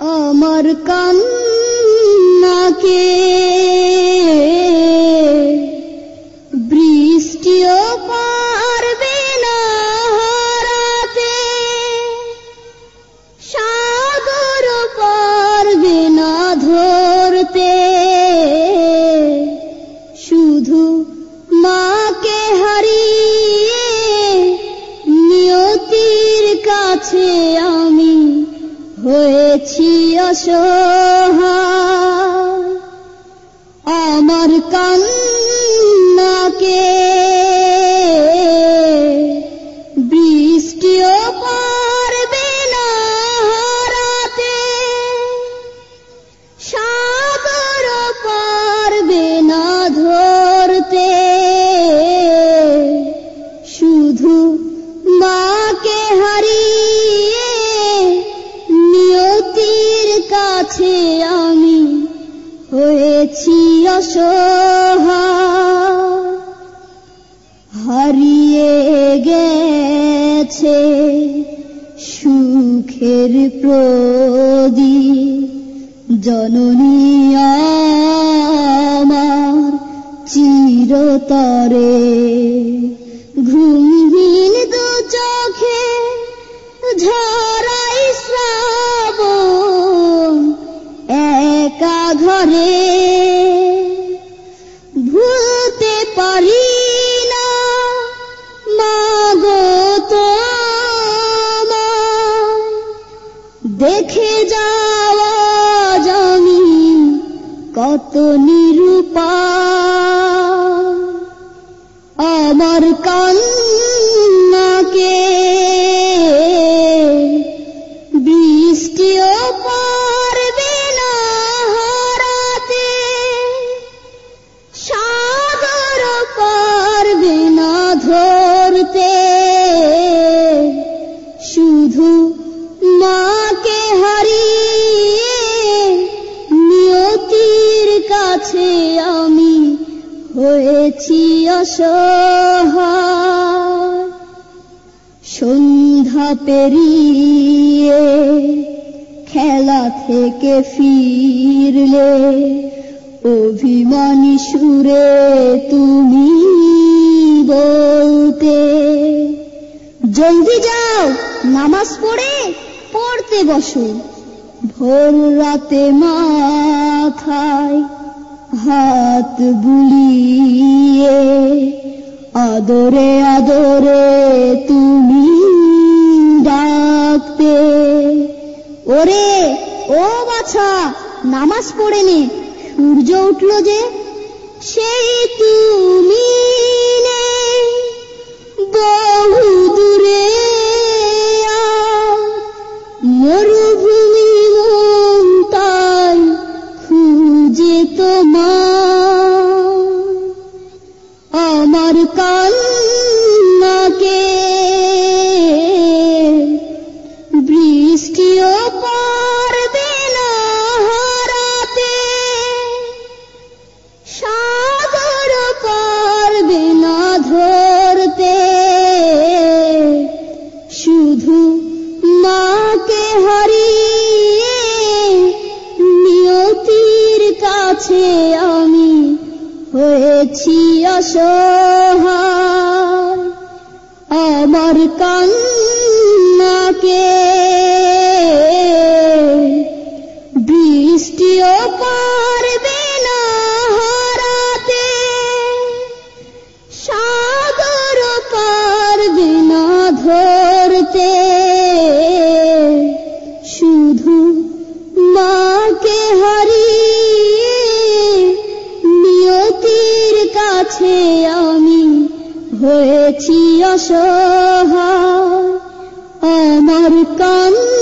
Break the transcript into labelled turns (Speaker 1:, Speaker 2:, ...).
Speaker 1: আমার কান্নাকে বৃষ্টিও পারবে হয়েছি অসহায়। কাছে আমি হয়েছি অসহায় হারিয়ে গেছে সুখের প্রদীপ জননী আমার চিরতরে ঘুমহীন দেখে যাওয়া কত নিরূপা। আমার কান্নাকে হয়েছি অসহায়। সন্ধ্যা পেরিয়ে খেলা থেকে ফিরলে অভিমানী সুরে তুমি বলতে, জলদি যাও, নামাজ পড়ে পড়তে বসো। ভোর রাতে মাথায় হাত বুলিয়ে, আদরে আদরে তুমি ডাকতে ওরে, ও বাছা, নামাজ পড়ে নে। সূর্য উঠল যে, সেই তুমি হারিয়ে নিয়তির কাছে আমি হয়েছি অসহায়। আমার কান্নাকে বৃষ্টিও পারবে হয়েছি অসহায়। আমার কান্না